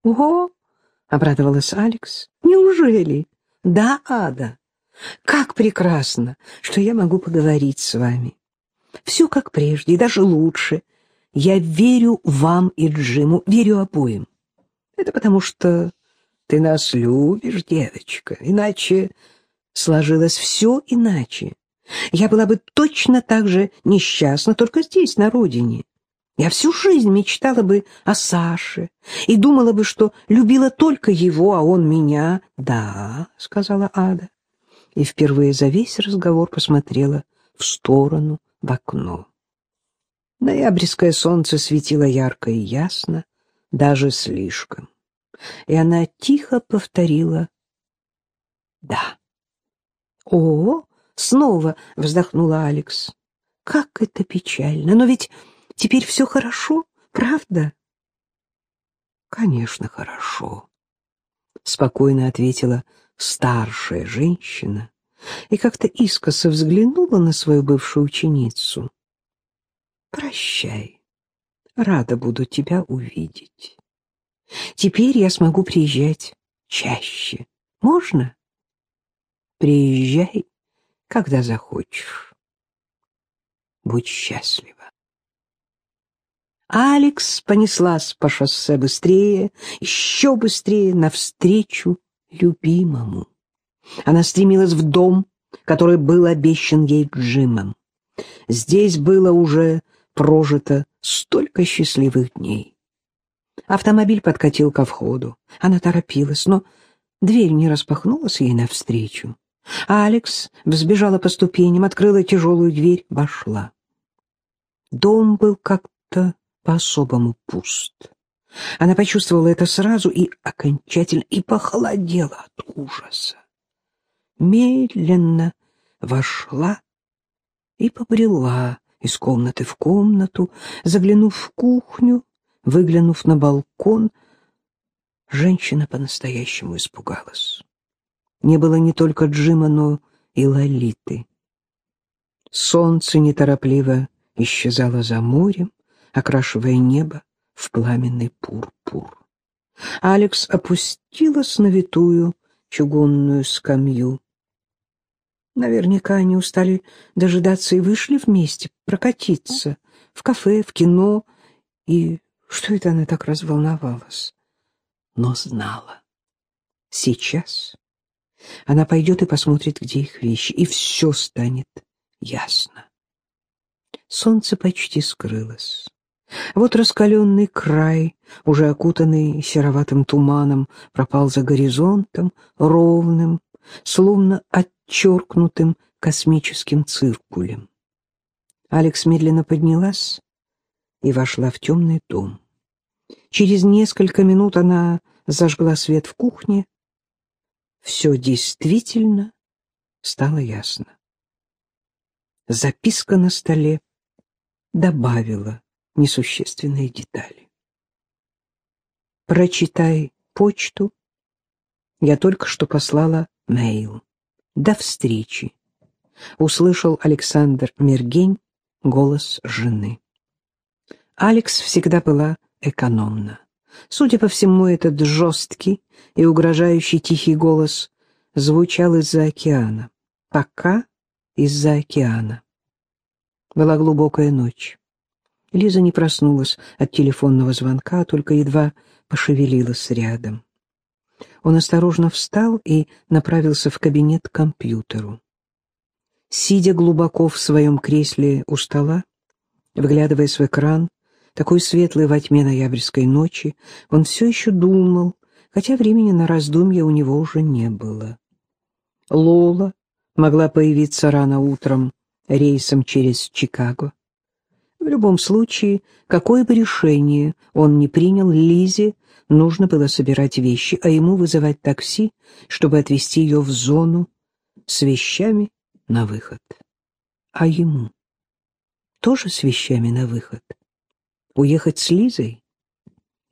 — Ого! — обрадовалась Алекс. — Неужели? — Да, Ада. Как прекрасно, что я могу поговорить с вами. Все как прежде, и даже лучше. Я верю вам и Джиму, верю обоим. Это потому что ты нас любишь, девочка, иначе сложилось все иначе. Я была бы точно так же несчастна, только здесь, на родине. Я всю жизнь мечтала бы о Саше и думала бы, что любила только его, а он меня. — Да, — сказала Ада, и впервые за весь разговор посмотрела в сторону, в окно. Ноябрьское солнце светило ярко и ясно, даже слишком. И она тихо повторила «да». «О!» — снова вздохнула Алекс. «Как это печально! Но ведь Теперь все хорошо, правда? Конечно, хорошо, спокойно ответила старшая женщина и как-то искоса взглянула на свою бывшую ученицу. Прощай. Рада буду тебя увидеть. Теперь я смогу приезжать чаще. Можно? Приезжай, когда захочешь. Будь счастлива. Алекс понеслась по шоссе быстрее, еще быстрее, навстречу любимому. Она стремилась в дом, который был обещан ей Джимом. Здесь было уже прожито столько счастливых дней. Автомобиль подкатил ко входу. Она торопилась, но дверь не распахнулась ей навстречу. Алекс взбежала по ступеням, открыла тяжелую дверь, вошла. Дом был как-то по-особому пуст. Она почувствовала это сразу и окончательно, и похолодела от ужаса. Медленно вошла и побрела из комнаты в комнату, заглянув в кухню, выглянув на балкон. Женщина по-настоящему испугалась. Не было не только Джима, но и Лолиты. Солнце неторопливо исчезало за морем, окрашивая небо в пламенный пурпур. Алекс опустилась на витую чугунную скамью. Наверняка они устали дожидаться и вышли вместе прокатиться в кафе, в кино. И что это она так разволновалась? Но знала. Сейчас она пойдет и посмотрит, где их вещи, и все станет ясно. Солнце почти скрылось. Вот раскаленный край, уже окутанный сероватым туманом, пропал за горизонтом, ровным, словно отчеркнутым космическим циркулем. Алекс медленно поднялась и вошла в темный дом. Через несколько минут она зажгла свет в кухне. Все действительно стало ясно. Записка на столе добавила несущественные детали. Прочитай почту. Я только что послала мейл. До встречи. Услышал Александр Мергень голос жены. Алекс всегда была экономна. Судя по всему, этот жесткий и угрожающий тихий голос звучал из-за океана. Пока из-за океана. Была глубокая ночь. Лиза не проснулась от телефонного звонка, только едва пошевелилась рядом. Он осторожно встал и направился в кабинет к компьютеру. Сидя глубоко в своем кресле у стола, вглядываясь в экран, такой светлый во тьме ноябрьской ночи, он все еще думал, хотя времени на раздумья у него уже не было. Лола могла появиться рано утром рейсом через Чикаго. В любом случае, какое бы решение он ни принял, Лизе нужно было собирать вещи, а ему вызывать такси, чтобы отвезти ее в зону с вещами на выход. А ему тоже с вещами на выход? Уехать с Лизой?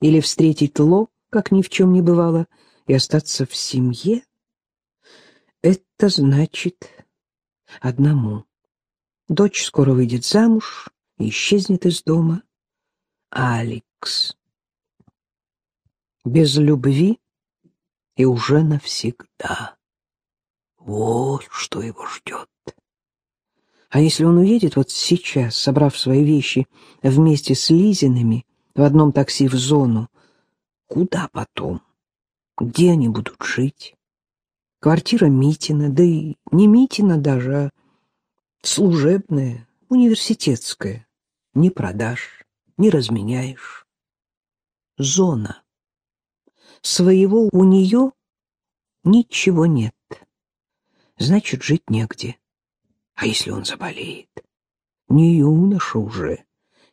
Или встретить Ло, как ни в чем не бывало, и остаться в семье? Это значит одному. Дочь скоро выйдет замуж, исчезнет из дома. Алекс. без любви и уже навсегда. Вот что его ждет. А если он уедет вот сейчас, собрав свои вещи вместе с Лизиными в одном такси в зону, куда потом? Где они будут жить? Квартира Митина, да и не Митина даже, а служебная, университетская. Не продашь, не разменяешь. Зона. Своего у нее ничего нет. Значит, жить негде. А если он заболеет? Не юноша уже.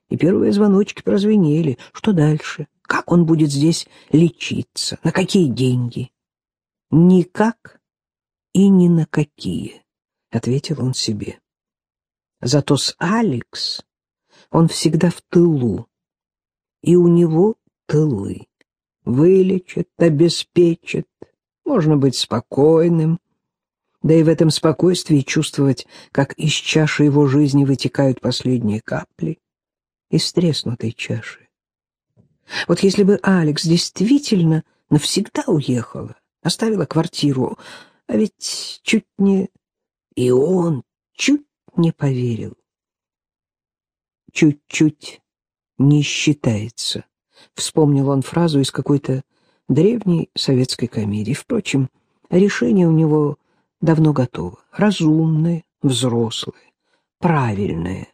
И первые звоночки прозвенели. Что дальше? Как он будет здесь лечиться? На какие деньги? Никак и ни на какие, — ответил он себе. Зато с Алекс он всегда в тылу, и у него тылы. Вылечат, обеспечат, можно быть спокойным, да и в этом спокойствии чувствовать, как из чаши его жизни вытекают последние капли из треснутой чаши. Вот если бы Алекс действительно навсегда уехала, оставила квартиру, а ведь чуть не... И он чуть не поверил. Чуть-чуть не считается. Вспомнил он фразу из какой-то древней советской комедии. Впрочем, решение у него давно готово. Разумное, взрослое, правильное.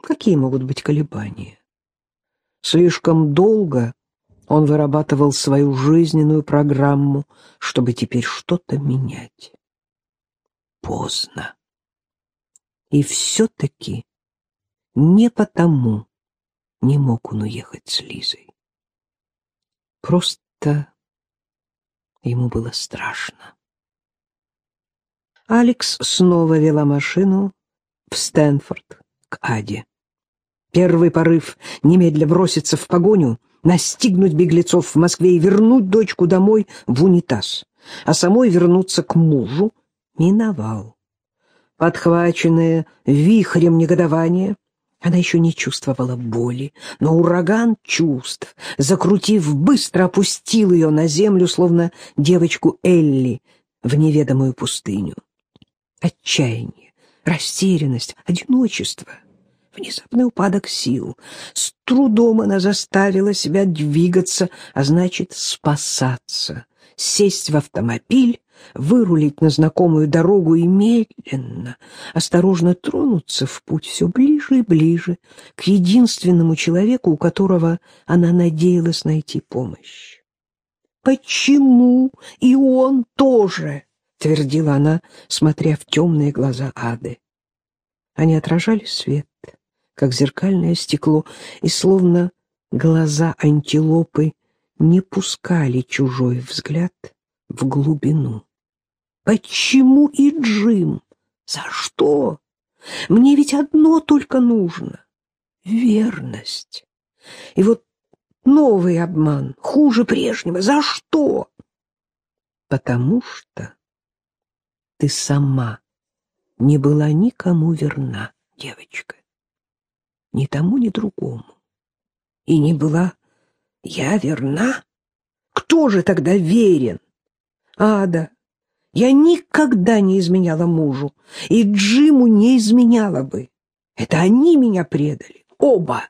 Какие могут быть колебания? Слишком долго он вырабатывал свою жизненную программу, чтобы теперь что-то менять. Поздно. И все-таки не потому не мог он уехать с Лизой. Просто ему было страшно. Алекс снова вела машину в Стэнфорд к Аде. Первый порыв — немедля броситься в погоню, настигнуть беглецов в Москве и вернуть дочку домой в унитаз, а самой вернуться к мужу — миновал. Подхваченная вихрем негодования, она еще не чувствовала боли, но ураган чувств, закрутив, быстро опустил ее на землю, словно девочку Элли в неведомую пустыню. Отчаяние, растерянность, одиночество — Внезапный упадок сил. С трудом она заставила себя двигаться, а значит, спасаться. Сесть в автомобиль, вырулить на знакомую дорогу и медленно, осторожно тронуться в путь все ближе и ближе к единственному человеку, у которого она надеялась найти помощь. «Почему и он тоже?» — твердила она, смотря в темные глаза Ады. Они отражали свет как зеркальное стекло, и словно глаза антилопы не пускали чужой взгляд в глубину. Почему и Джим? За что? Мне ведь одно только нужно — верность. И вот новый обман, хуже прежнего. За что? Потому что ты сама не была никому верна, девочка ни тому, ни другому. И не была я верна? Кто же тогда верен? Ада, я никогда не изменяла мужу, и Джиму не изменяла бы. Это они меня предали, оба.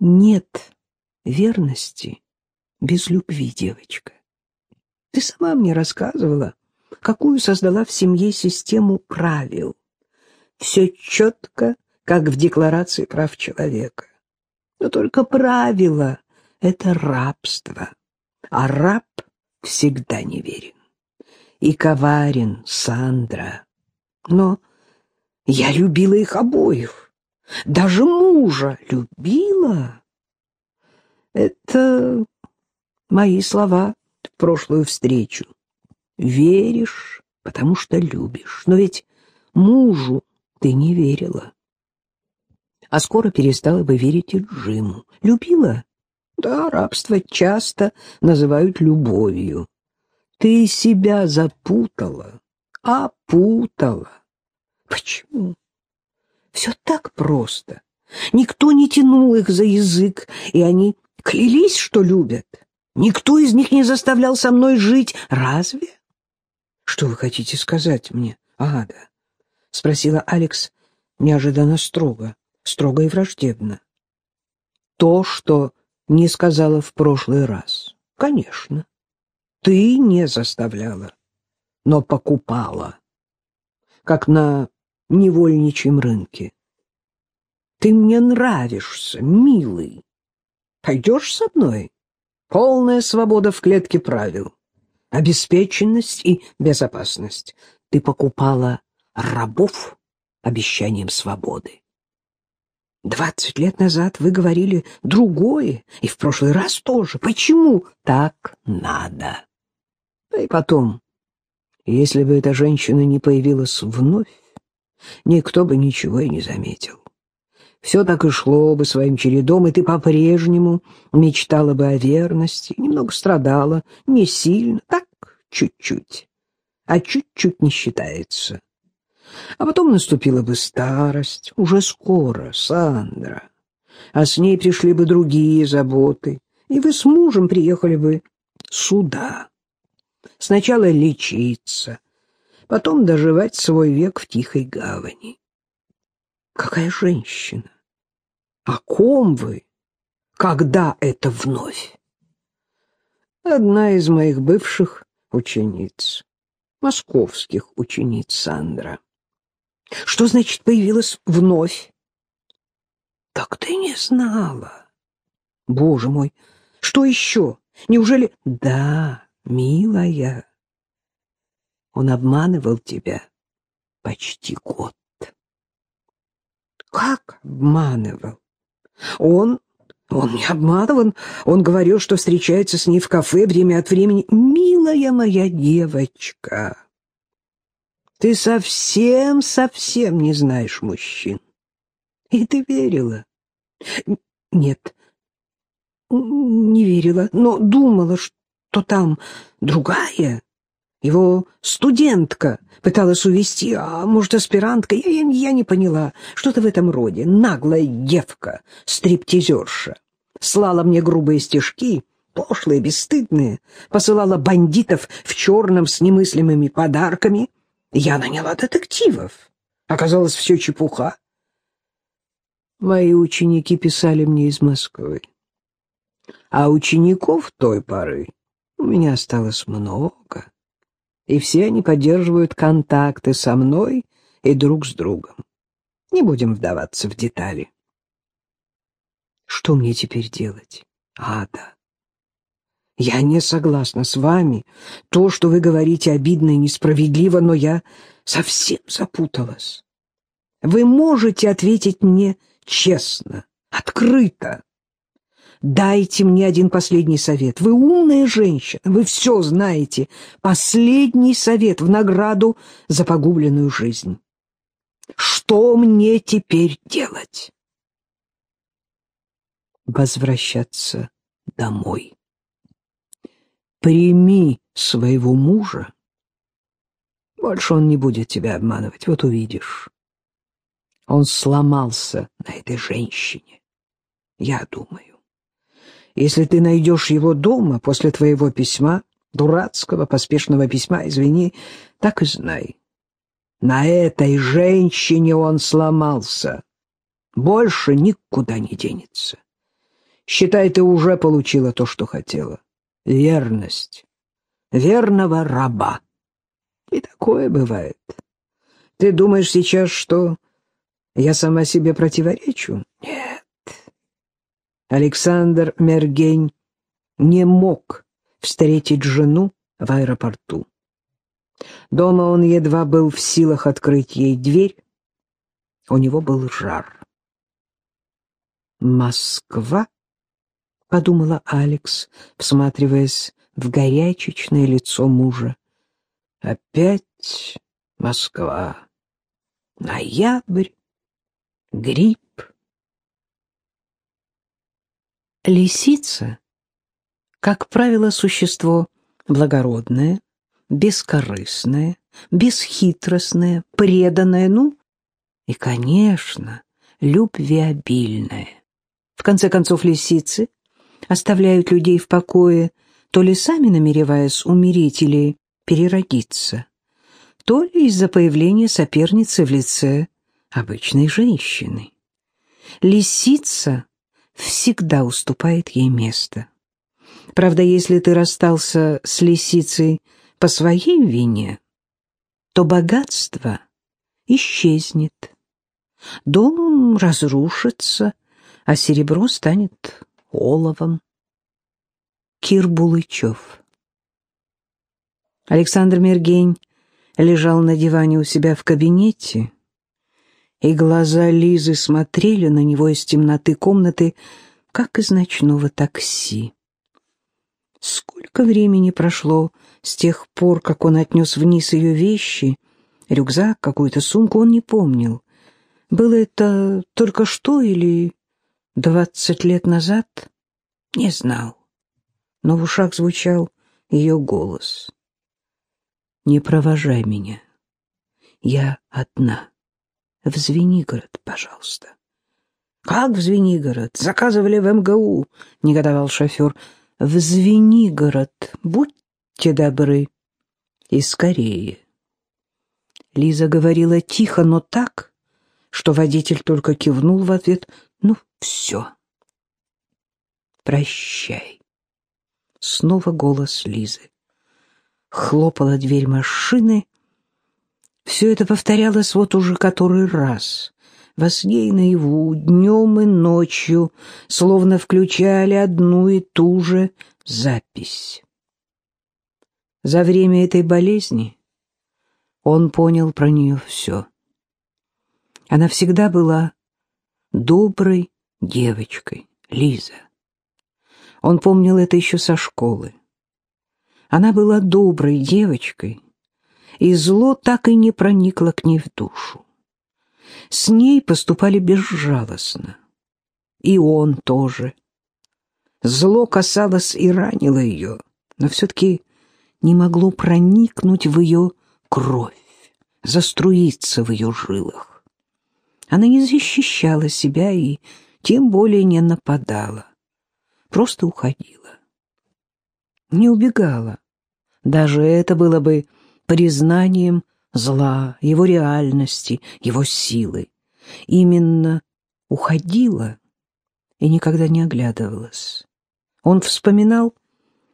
Нет верности без любви, девочка. Ты сама мне рассказывала, какую создала в семье систему правил. Все четко как в Декларации прав человека. Но только правило — это рабство, а раб всегда неверен. И коварен Сандра. Но я любила их обоих, даже мужа любила. Это мои слова в прошлую встречу. Веришь, потому что любишь. Но ведь мужу ты не верила а скоро перестала бы верить и Джиму. Любила? Да, рабство часто называют любовью. Ты себя запутала, опутала. Почему? Все так просто. Никто не тянул их за язык, и они клялись, что любят. Никто из них не заставлял со мной жить. Разве? Что вы хотите сказать мне, Ада? Спросила Алекс неожиданно строго, строго и враждебно. То, что не сказала в прошлый раз. Конечно. Ты не заставляла, но покупала. Как на невольничьем рынке. Ты мне нравишься, милый. Пойдешь со мной? Полная свобода в клетке правил. Обеспеченность и безопасность. Ты покупала рабов обещанием свободы. Двадцать лет назад вы говорили другое, и в прошлый раз тоже. Почему так надо? Да и потом, если бы эта женщина не появилась вновь, никто бы ничего и не заметил. Все так и шло бы своим чередом, и ты по-прежнему мечтала бы о верности, немного страдала, не сильно, так, чуть-чуть. А чуть-чуть не считается. А потом наступила бы старость, уже скоро, Сандра. А с ней пришли бы другие заботы, и вы с мужем приехали бы сюда. Сначала лечиться, потом доживать свой век в тихой гавани. Какая женщина? О ком вы? Когда это вновь? Одна из моих бывших учениц, московских учениц Сандра. Что значит появилась вновь? Так ты не знала. Боже мой, что еще? Неужели... Да, милая. Он обманывал тебя почти год. Как обманывал? Он... Он не обманывал. Он говорил, что встречается с ней в кафе время от времени. Милая моя девочка, ты совсем-совсем не знаешь мужчин. И ты верила? Нет, не верила, но думала, что там другая. Его студентка пыталась увести, а может, аспирантка, я, я, я не поняла. Что-то в этом роде. Наглая девка, стриптизерша. Слала мне грубые стишки, пошлые, бесстыдные, посылала бандитов в черном с немыслимыми подарками — я наняла детективов. Оказалось, все чепуха. Мои ученики писали мне из Москвы. А учеников той поры у меня осталось много. И все они поддерживают контакты со мной и друг с другом. Не будем вдаваться в детали. Что мне теперь делать, Ада? Я не согласна с вами. То, что вы говорите, обидно и несправедливо, но я совсем запуталась. Вы можете ответить мне честно, открыто. Дайте мне один последний совет. Вы умная женщина, вы все знаете. Последний совет в награду за погубленную жизнь. Что мне теперь делать? Возвращаться домой прими своего мужа. Больше он не будет тебя обманывать, вот увидишь. Он сломался на этой женщине, я думаю. Если ты найдешь его дома после твоего письма, дурацкого, поспешного письма, извини, так и знай. На этой женщине он сломался. Больше никуда не денется. Считай, ты уже получила то, что хотела верность, верного раба. И такое бывает. Ты думаешь сейчас, что я сама себе противоречу? Нет. Александр Мергень не мог встретить жену в аэропорту. Дома он едва был в силах открыть ей дверь. У него был жар. Москва — подумала Алекс, всматриваясь в горячечное лицо мужа. «Опять Москва. Ноябрь. Грипп». Лисица, как правило, существо благородное, бескорыстное, бесхитростное, преданное, ну и, конечно, любвеобильное. В конце концов, лисицы оставляют людей в покое то ли сами намереваясь умереть или переродиться, то ли из-за появления соперницы в лице обычной женщины. Лисица всегда уступает ей место. Правда, если ты расстался с лисицей по своей вине, то богатство исчезнет, дом разрушится, а серебро станет оловом. Кир Булычев Александр Мергень лежал на диване у себя в кабинете, и глаза Лизы смотрели на него из темноты комнаты, как из ночного такси. Сколько времени прошло с тех пор, как он отнес вниз ее вещи, рюкзак, какую-то сумку, он не помнил. Было это только что или двадцать лет назад? Не знал. Но в ушах звучал ее голос. «Не провожай меня. Я одна. В Звенигород, пожалуйста». «Как в Звенигород? Заказывали в МГУ», — негодовал шофер в Звенигород, будьте добры, и скорее. Лиза говорила тихо, но так, что водитель только кивнул в ответ «Ну, все». «Прощай». Снова голос Лизы. Хлопала дверь машины. Все это повторялось вот уже который раз во сне и наяву, днем и ночью, словно включали одну и ту же запись. За время этой болезни он понял про нее все. Она всегда была доброй девочкой, Лиза. Он помнил это еще со школы. Она была доброй девочкой, и зло так и не проникло к ней в душу. С ней поступали безжалостно. И он тоже. Зло касалось и ранило ее, но все-таки не могло проникнуть в ее кровь, заструиться в ее жилах. Она не защищала себя и тем более не нападала, просто уходила. Не убегала. Даже это было бы признанием зла, его реальности, его силы. Именно уходила и никогда не оглядывалась. Он вспоминал,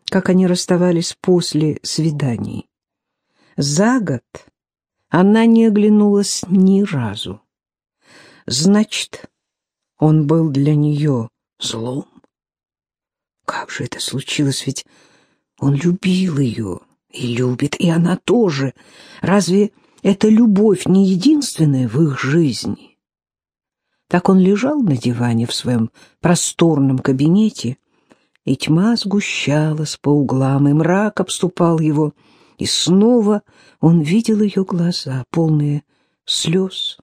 как они расставались после свиданий. За год она не оглянулась ни разу. Значит, он был для нее злом. Как же это случилось, ведь он любил ее и любит, и она тоже. Разве эта любовь не единственная в их жизни? Так он лежал на диване в своем просторном кабинете, и тьма сгущалась по углам, и мрак обступал его, и снова он видел ее глаза, полные слез,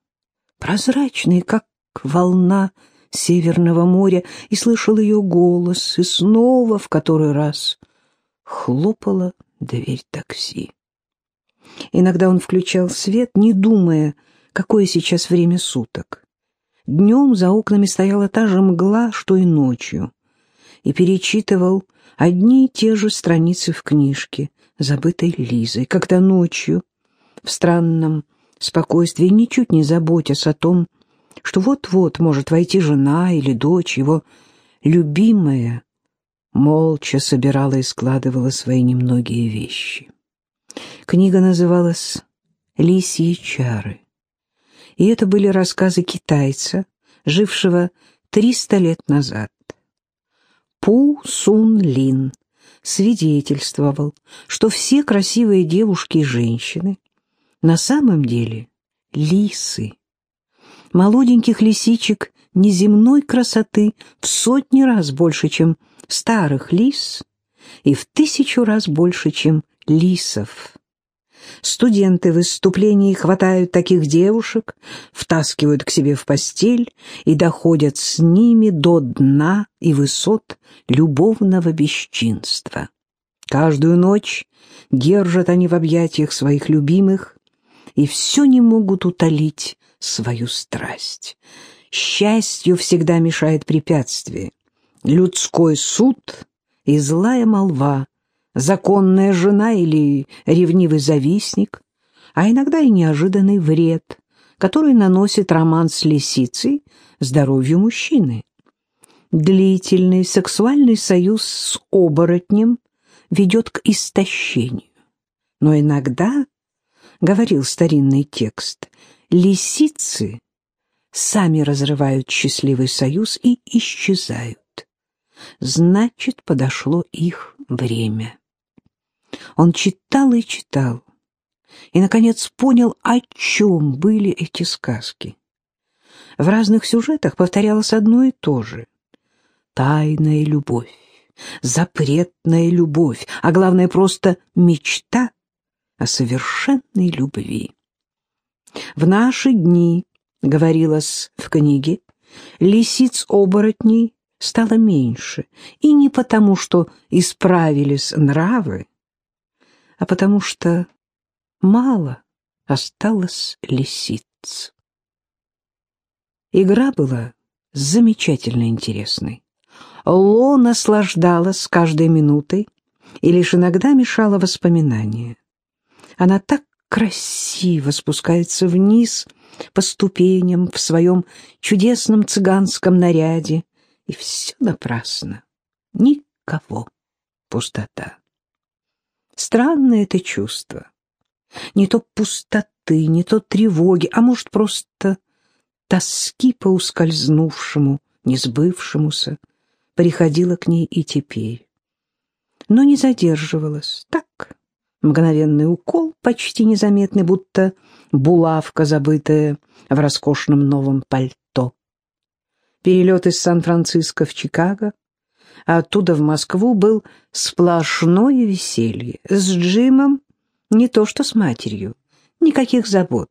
прозрачные, как волна Северного моря, и слышал ее голос, и снова в который раз хлопала дверь такси. Иногда он включал свет, не думая, какое сейчас время суток. Днем за окнами стояла та же мгла, что и ночью, и перечитывал одни и те же страницы в книжке, забытой Лизой, когда ночью, в странном спокойствии, ничуть не заботясь о том, что вот-вот может войти жена или дочь, его любимая, молча собирала и складывала свои немногие вещи. Книга называлась «Лисьи чары», и это были рассказы китайца, жившего 300 лет назад. Пу Сун Лин свидетельствовал, что все красивые девушки и женщины на самом деле лисы. Молоденьких лисичек неземной красоты в сотни раз больше, чем старых лис и в тысячу раз больше, чем лисов. Студенты в выступлении хватают таких девушек, втаскивают к себе в постель и доходят с ними до дна и высот любовного бесчинства. Каждую ночь держат они в объятиях своих любимых и все не могут утолить свою страсть. Счастью всегда мешает препятствие людской суд и злая молва законная жена или ревнивый завистник, а иногда и неожиданный вред, который наносит роман с лисицей здоровью мужчины. Длительный сексуальный союз с оборотнем ведет к истощению. Но иногда, говорил старинный текст, лисицы сами разрывают счастливый союз и исчезают. Значит, подошло их время. Он читал и читал, и, наконец, понял, о чем были эти сказки. В разных сюжетах повторялось одно и то же. Тайная любовь, запретная любовь, а главное, просто мечта о совершенной любви. В наши дни, говорилось в книге, лисиц-оборотней стало меньше, и не потому, что исправились нравы, а потому что мало осталось лисиц. Игра была замечательно интересной. Ло наслаждалась каждой минутой и лишь иногда мешала воспоминания. Она так красиво спускается вниз по ступеням в своем чудесном цыганском наряде, и все напрасно. Никого. Пустота. Странное это чувство. Не то пустоты, не то тревоги, а может, просто тоски по ускользнувшему, несбывшемуся, приходила к ней и теперь. Но не задерживалась. Так, мгновенный укол, почти незаметный, будто булавка, забытая в роскошном новом пальто. Перелет из Сан-Франциско в Чикаго, а оттуда в Москву был сплошное веселье. С Джимом не то что с матерью, никаких забот,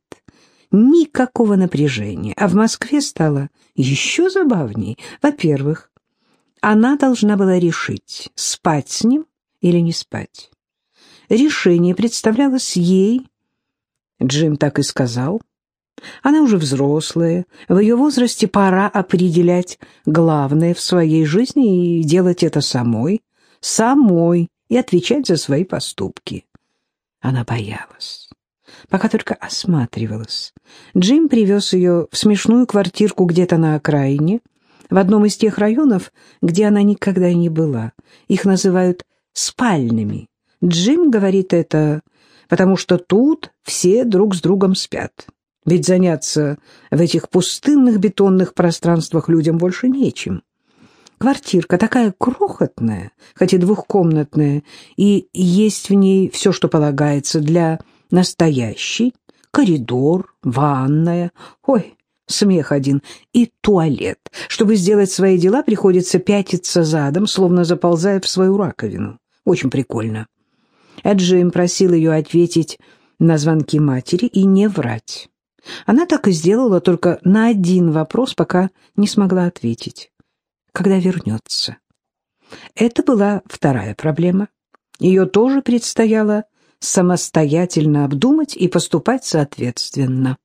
никакого напряжения. А в Москве стало еще забавней. Во-первых, она должна была решить, спать с ним или не спать. Решение представлялось ей, Джим так и сказал, она уже взрослая, в ее возрасте пора определять главное в своей жизни и делать это самой, самой, и отвечать за свои поступки. Она боялась, пока только осматривалась. Джим привез ее в смешную квартирку где-то на окраине, в одном из тех районов, где она никогда не была. Их называют спальными. Джим говорит это, потому что тут все друг с другом спят. Ведь заняться в этих пустынных бетонных пространствах людям больше нечем. Квартирка такая крохотная, хоть и двухкомнатная, и есть в ней все, что полагается для настоящей. Коридор, ванная, ой, смех один, и туалет. Чтобы сделать свои дела, приходится пятиться задом, словно заползая в свою раковину. Очень прикольно. Эджим просил ее ответить на звонки матери и не врать. Она так и сделала, только на один вопрос пока не смогла ответить. Когда вернется? Это была вторая проблема. Ее тоже предстояло самостоятельно обдумать и поступать соответственно.